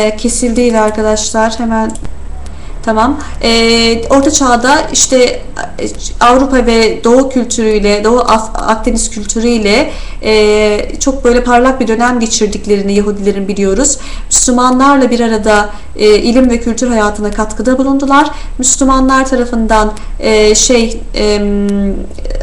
e, kesildiydi arkadaşlar. Hemen Tamam. Ee, Orta Çağ'da işte e, Avrupa ve Doğu kültürüyle, Doğu Akdeniz kültürüyle e, çok böyle parlak bir dönem geçirdiklerini Yahudilerin biliyoruz. Müslümanlarla bir arada e, ilim ve kültür hayatına katkıda bulundular. Müslümanlar tarafından e, şey e,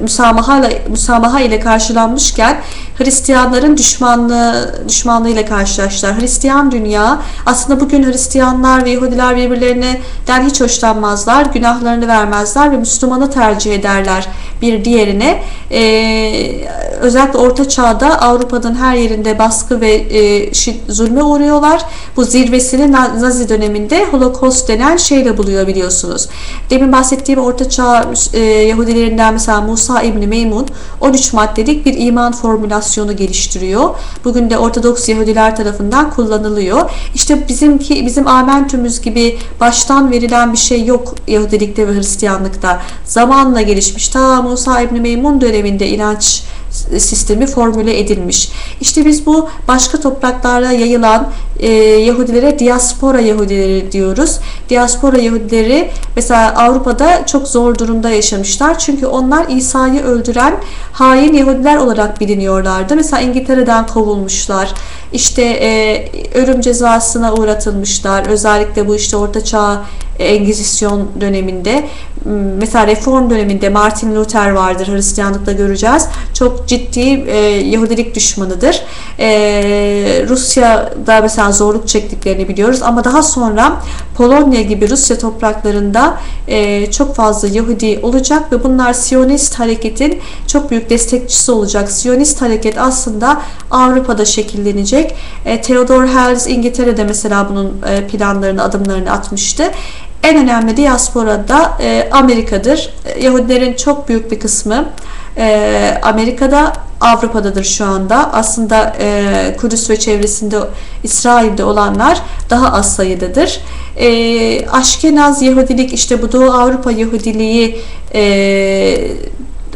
müsamaha, müsamaha ile karşılanmışken Hristiyanların düşmanlığı düşmanlığıyla karşılaştılar. Hristiyan dünya aslında bugün Hristiyanlar ve Yahudiler birbirlerinden hiç hoşlanmazlar, günahlarını vermezler ve Müslümanı tercih ederler bir diğerine. Ee, özellikle Orta Çağ'da Avrupa'nın her yerinde baskı ve e, zulme uğruyorlar. Bu zirvesini Nazi döneminde Holocaust denen şeyle buluyor biliyorsunuz. Demin bahsettiğim Orta Çağ e, Yahudilerinden mesela Musa İbni Meymun 13 maddelik bir iman formülasyonu geliştiriyor. Bugün de Ortodoks Yahudiler tarafından kullanılıyor. İşte bizimki bizim Amentümüz gibi baştan verilen bir şey yok Yahudilikte ve Hristiyanlıkta. Zamanla gelişmiş. Ta Musa İbni Meymun döneminde inanç sistemi formüle edilmiş. İşte biz bu başka topraklarda yayılan e, Yahudilere diaspora Yahudileri diyoruz. Diaspora Yahudileri mesela Avrupa'da çok zor durumda yaşamışlar. Çünkü onlar İsa'yı öldüren hain Yahudiler olarak biliniyorlardı. Mesela İngiltere'den kovulmuşlar. İşte e, ölüm cezasına uğratılmışlar. Özellikle bu işte Orta Çağ Engizisyon döneminde mesela reform döneminde Martin Luther vardır Hristiyanlıkta göreceğiz. Çok ciddi e, Yahudilik düşmanıdır. E, Rusya'da mesela zorluk çektiklerini biliyoruz ama daha sonra Polonya gibi Rusya topraklarında e, çok fazla Yahudi olacak ve bunlar Siyonist hareketin çok büyük destekçisi olacak. Siyonist hareket aslında Avrupa'da şekillenecek. E, Theodor Herzl İngiltere'de mesela bunun e, planlarını, adımlarını atmıştı. En önemli diaspora da e, Amerika'dır. E, Yahudilerin çok büyük bir kısmı e, Amerika'da, Avrupa'dadır şu anda. Aslında e, Kudüs ve çevresinde İsrail'de olanlar daha az sayıdadır. E, Aşkenaz Yahudilik işte bu Doğu Avrupa Yahudiliği e,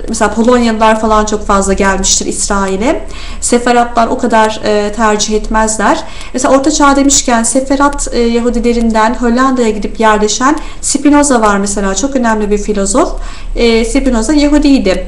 mesela Polonyalılar falan çok fazla gelmiştir İsrail'e. Seferatlar o kadar e, tercih etmezler. Mesela Orta Çağ demişken Seferat e, Yahudilerinden Hollanda'ya gidip yerleşen Spinoza var mesela. Çok önemli bir filozof. E, Spinoza Yahudiydi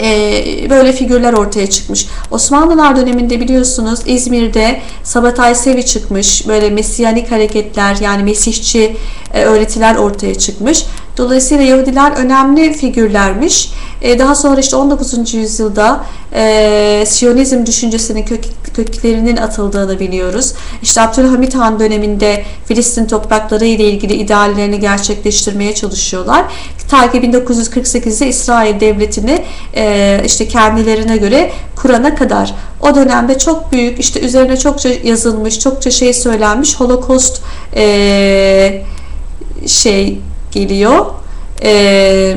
e, böyle figürler ortaya çıkmış. Osmanlılar döneminde biliyorsunuz İzmir'de Sabatay Sevi çıkmış. Böyle mesiyanik hareketler yani mesihçi e, öğretiler ortaya çıkmış. Dolayısıyla Yahudiler önemli figürlermiş. E, daha sonra işte 19. yüzyılda e, Siyonizm düşüncesinin kök, köklerinin atıldığını biliyoruz. İşte Abdülhamit Han döneminde Filistin toprakları ile ilgili ideallerini gerçekleştirmeye çalışıyorlar. Ta ki 1948'de İsrail devletini e, işte kendilerine göre kurana kadar o dönemde çok büyük işte üzerine çokça yazılmış, çokça şey söylenmiş Holocaust e, şey geliyor. E,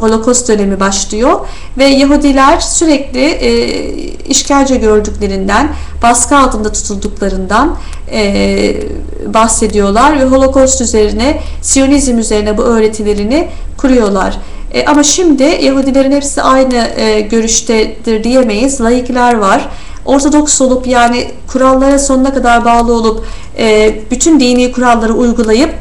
Holocaust dönemi başlıyor ve Yahudiler sürekli e, işkence gördüklerinden, baskı altında tutulduklarından e, bahsediyorlar ve Holocaust üzerine, Siyonizm üzerine bu öğretilerini kuruyorlar. E, ama şimdi Yahudilerin hepsi aynı e, görüştedir diyemeyiz. Laikler var. Ortodoks olup yani kurallara sonuna kadar bağlı olup e, bütün dini kuralları uygulayıp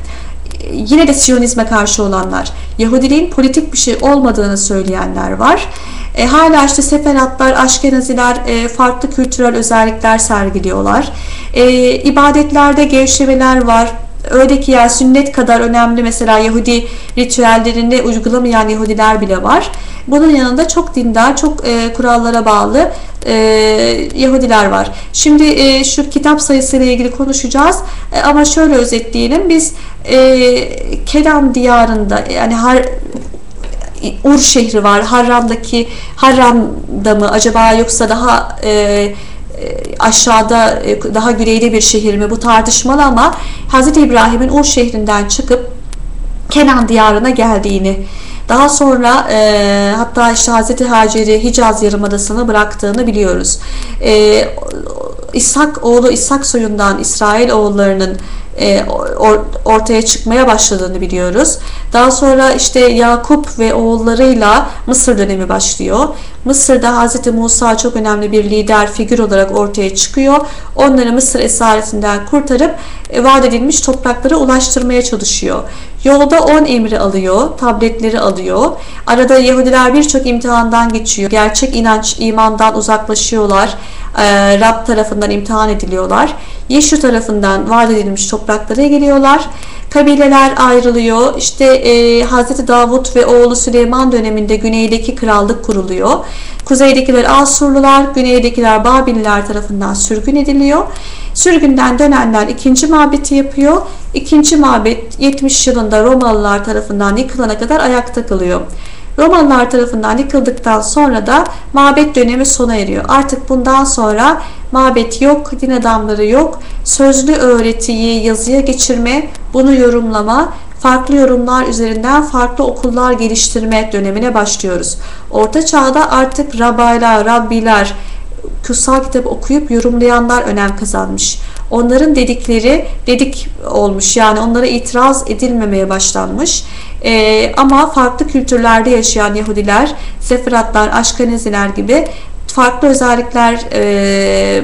yine de Siyonizme karşı olanlar, Yahudiliğin politik bir şey olmadığını söyleyenler var. E, hala işte seferatlar, aşkenaziler e, farklı kültürel özellikler sergiliyorlar. E, ibadetlerde gevşemeler var. Öyle ki yani sünnet kadar önemli mesela Yahudi ritüellerinde uygulamayan Yahudiler bile var. Bunun yanında çok dindar, çok e, kurallara bağlı e, Yahudiler var. Şimdi e, şu kitap sayısıyla ilgili konuşacağız e, ama şöyle özetleyelim. Biz e, Kenan diyarında yani har, Ur şehri var. Harram'daki Harram'da mı acaba yoksa daha e, aşağıda e, daha güneyde bir şehir mi bu tartışmalı ama Hz. İbrahim'in Ur şehrinden çıkıp Kenan diyarına geldiğini daha sonra e, hatta işte Hz. Hacer'i Hicaz Yarımadası'na bıraktığını biliyoruz. E, İshak oğlu İshak soyundan İsrail oğullarının e, or, ortaya çıkmaya başladığını biliyoruz. Daha sonra işte Yakup ve oğullarıyla Mısır dönemi başlıyor. Mısır'da Hz. Musa çok önemli bir lider figür olarak ortaya çıkıyor. Onları Mısır esaretinden kurtarıp e, vaat edilmiş topraklara ulaştırmaya çalışıyor. Yolda 10 emri alıyor, tabletleri alıyor. Arada Yahudiler birçok imtihandan geçiyor. Gerçek inanç, imandan uzaklaşıyorlar. E, Rab tarafından imtihan ediliyorlar. Yeşil tarafından vaat edilmiş topraklara geliyorlar. Kabileler ayrılıyor. İşte e, Hz. Davut ve oğlu Süleyman döneminde güneydeki krallık kuruluyor. Kuzeydekiler Asurlular, güneydekiler Babililer tarafından sürgün ediliyor. Sürgünden dönenler ikinci mabeti yapıyor. İkinci mabet 70 yılında Romalılar tarafından yıkılana kadar ayakta kalıyor. Romalılar tarafından yıkıldıktan sonra da mabet dönemi sona eriyor. Artık bundan sonra mabet yok, din adamları yok. Sözlü öğretiyi yazıya geçirme, bunu yorumlama, farklı yorumlar üzerinden farklı okullar geliştirme dönemine başlıyoruz. Orta çağda artık rabaylar, rabbiler, kutsal kitap okuyup yorumlayanlar önem kazanmış. Onların dedikleri dedik olmuş yani onlara itiraz edilmemeye başlanmış. Ee, ama farklı kültürlerde yaşayan Yahudiler, Seferatlar, Aşkeneziler gibi farklı özellikler e,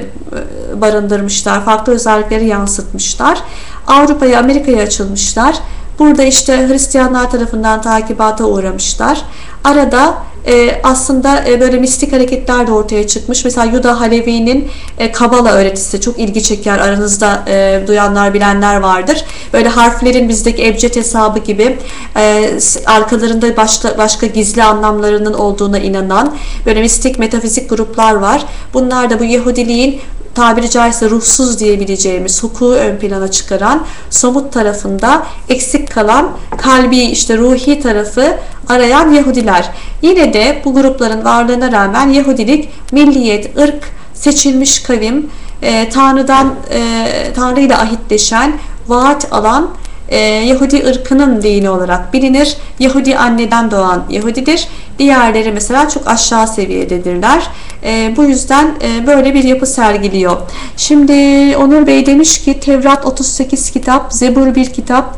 barındırmışlar, farklı özellikleri yansıtmışlar. Avrupa'ya, Amerika'ya açılmışlar. Burada işte Hristiyanlar tarafından takibata uğramışlar. Arada e, aslında e, böyle mistik hareketler de ortaya çıkmış. Mesela Yuda Halevi'nin e, Kabala öğretisi çok ilgi çeker. Aranızda e, duyanlar, bilenler vardır. Böyle harflerin bizdeki ebced hesabı gibi e, arkalarında başka, başka gizli anlamlarının olduğuna inanan böyle mistik metafizik gruplar var. Bunlar da bu Yahudiliğin tabiri caizse ruhsuz diyebileceğimiz hukuku ön plana çıkaran somut tarafında eksik kalan kalbi işte ruhi tarafı arayan Yahudiler. Yine de bu grupların varlığına rağmen Yahudilik milliyet, ırk, seçilmiş kavim, e, Tanrı'dan e, Tanrı ile ahitleşen, vaat alan e, Yahudi ırkının dini olarak bilinir. Yahudi anneden doğan Yahudidir. Diğerleri mesela çok aşağı seviyededirler. E, bu yüzden e, böyle bir yapı sergiliyor. Şimdi Onur Bey demiş ki Tevrat 38 kitap, Zebur 1 kitap,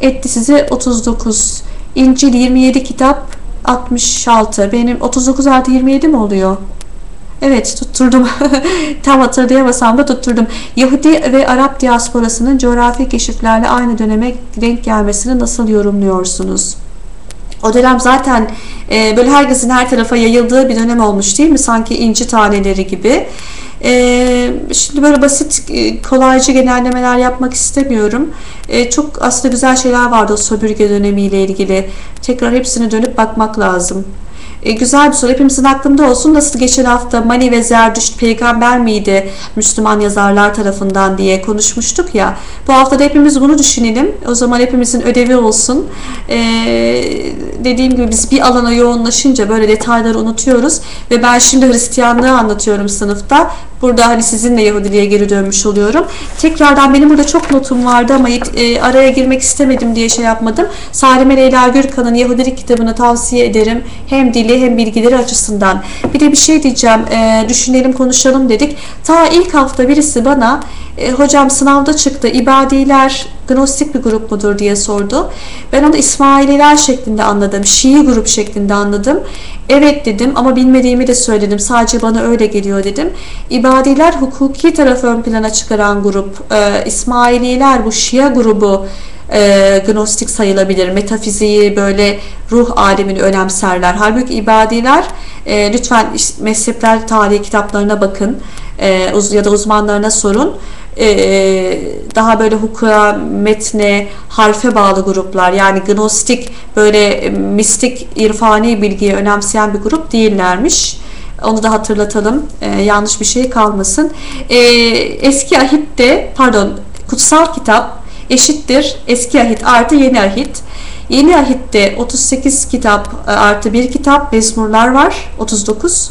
etti size 39. İncil 27 kitap, 66. Benim 39 artı 27 mi oluyor? Evet tutturdum. Tam hatırlayamasam da tutturdum. Yahudi ve Arap diasporasının coğrafi keşiflerle aynı döneme denk gelmesini nasıl yorumluyorsunuz? O dönem zaten e, böyle herkesin her tarafa yayıldığı bir dönem olmuş değil mi? Sanki inci taneleri gibi. E, şimdi böyle basit, e, kolaycı genellemeler yapmak istemiyorum. E, çok aslında güzel şeyler vardı o sömürge dönemiyle ilgili. Tekrar hepsine dönüp bakmak lazım. E, güzel bir soru. Hepimizin aklında olsun. Nasıl geçen hafta Mani ve Zerdüşt peygamber miydi Müslüman yazarlar tarafından diye konuşmuştuk ya. Bu hafta da hepimiz bunu düşünelim. O zaman hepimizin ödevi olsun. E, dediğim gibi biz bir alana yoğunlaşınca böyle detayları unutuyoruz ve ben şimdi Hristiyanlığı anlatıyorum sınıfta. Burada hani sizinle Yahudiliğe geri dönmüş oluyorum. Tekrardan benim burada çok notum vardı ama e, araya girmek istemedim diye şey yapmadım. Salime Leyla Gürkan'ın Yahudilik kitabını tavsiye ederim. Hem dili hem bilgileri açısından. Bir de bir şey diyeceğim. E, düşünelim konuşalım dedik. Ta ilk hafta birisi bana e, hocam sınavda çıktı. İbadiler gnostik bir grup mudur diye sordu. Ben onu İsmaililer şeklinde anladım. Şii grup şeklinde anladım. Evet dedim ama bilmediğimi de söyledim. Sadece bana öyle geliyor dedim. İbadiler hukuki tarafı ön plana çıkaran grup. E, İsmaililer bu Şia grubu e, gnostik sayılabilir. Metafiziği böyle ruh alemini önemserler. Halbuki ibadiler e, lütfen mezhepler tarihi kitaplarına bakın e, ya da uzmanlarına sorun. E, daha böyle hukuka, metne, harfe bağlı gruplar yani gnostik böyle mistik, irfani bilgiyi önemseyen bir grup değillermiş. Onu da hatırlatalım. E, yanlış bir şey kalmasın. E, eski ahitte pardon kutsal kitap eşittir eski ahit artı yeni ahit. Yeni ahitte 38 kitap e, artı bir kitap mezmurlar var 39.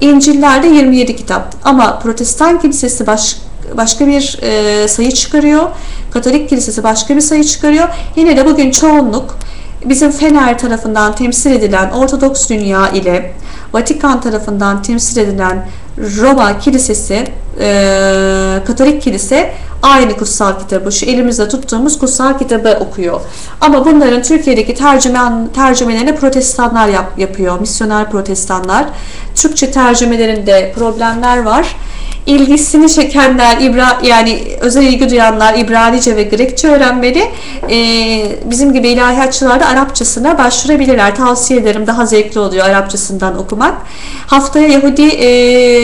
İncil'lerde 27 kitap ama Protestan Kilisesi baş, başka bir e, sayı çıkarıyor. Katolik Kilisesi başka bir sayı çıkarıyor. Yine de bugün çoğunluk bizim Fener tarafından temsil edilen Ortodoks dünya ile Vatikan tarafından temsil edilen Roma Kilisesi, e, Katolik Kilise aynı kutsal kitabı, şu elimizde tuttuğumuz kutsal kitabı okuyor. Ama bunların Türkiye'deki tercümen, tercümelerini protestanlar yap, yapıyor, misyoner protestanlar. Türkçe tercümelerinde problemler var. İlgisini çekenler, İbra, yani özel ilgi duyanlar İbranice ve Grekçe öğrenmeli. E, bizim gibi ilahiyatçılar da Arapçasına başvurabilirler. Tavsiye ederim. Daha zevkli oluyor Arapçasından okumak. Haftaya Yahudi e,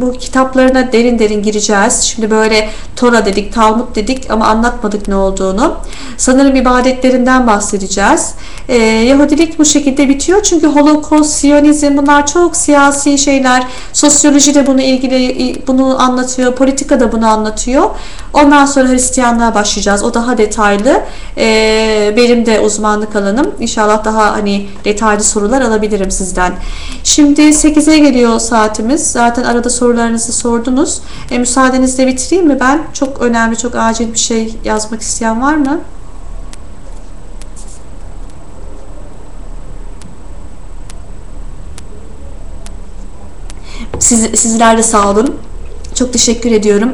bu kitaplarına derin derin gireceğiz. Şimdi böyle Tora dedik, Talmud dedik ama anlatmadık ne olduğunu. Sanırım ibadetlerinden bahsedeceğiz. E, Yahudilik bu şekilde bitiyor. Çünkü Holocaust, Siyonizm bunlar çok siyasi şeyler. Sosyoloji de bunu ilgili bunu anlatıyor. Politika da bunu anlatıyor. Ondan sonra Hristiyanlığa başlayacağız. O daha detaylı. E, benim de uzmanlık alanım. İnşallah daha hani detaylı sorular alabilirim sizden. Şimdi 8'e geliyor saatimiz. Zaten arada sorularınızı sordunuz. E, müsaadenizle bitireyim mi ben? Çok önemli, çok acil bir şey yazmak isteyen var mı? Siz, sizler de sağ olun. Çok teşekkür ediyorum.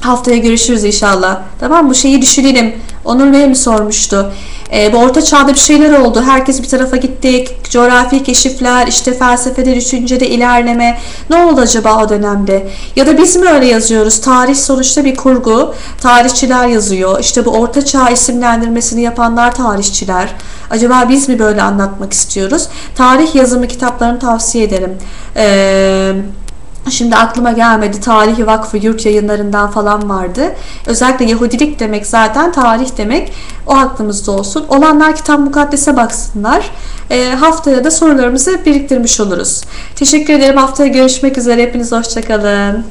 Haftaya görüşürüz inşallah. Tamam bu şeyi düşünelim. Onur Bey mi sormuştu? Ee, bu orta çağda bir şeyler oldu. Herkes bir tarafa gittik. Coğrafi keşifler, işte felsefede, düşüncede ilerleme. Ne oldu acaba o dönemde? Ya da biz mi öyle yazıyoruz? Tarih sonuçta bir kurgu. Tarihçiler yazıyor. İşte bu orta çağ isimlendirmesini yapanlar tarihçiler. Acaba biz mi böyle anlatmak istiyoruz? Tarih yazımı kitaplarını tavsiye ederim. Eee Şimdi aklıma gelmedi. Tarihi Vakfı yurt yayınlarından falan vardı. Özellikle Yahudilik demek zaten tarih demek. O aklımızda olsun. Olanlar kitap mukaddese baksınlar. E, haftaya da sorularımızı biriktirmiş oluruz. Teşekkür ederim. Haftaya görüşmek üzere. Hepiniz hoşçakalın.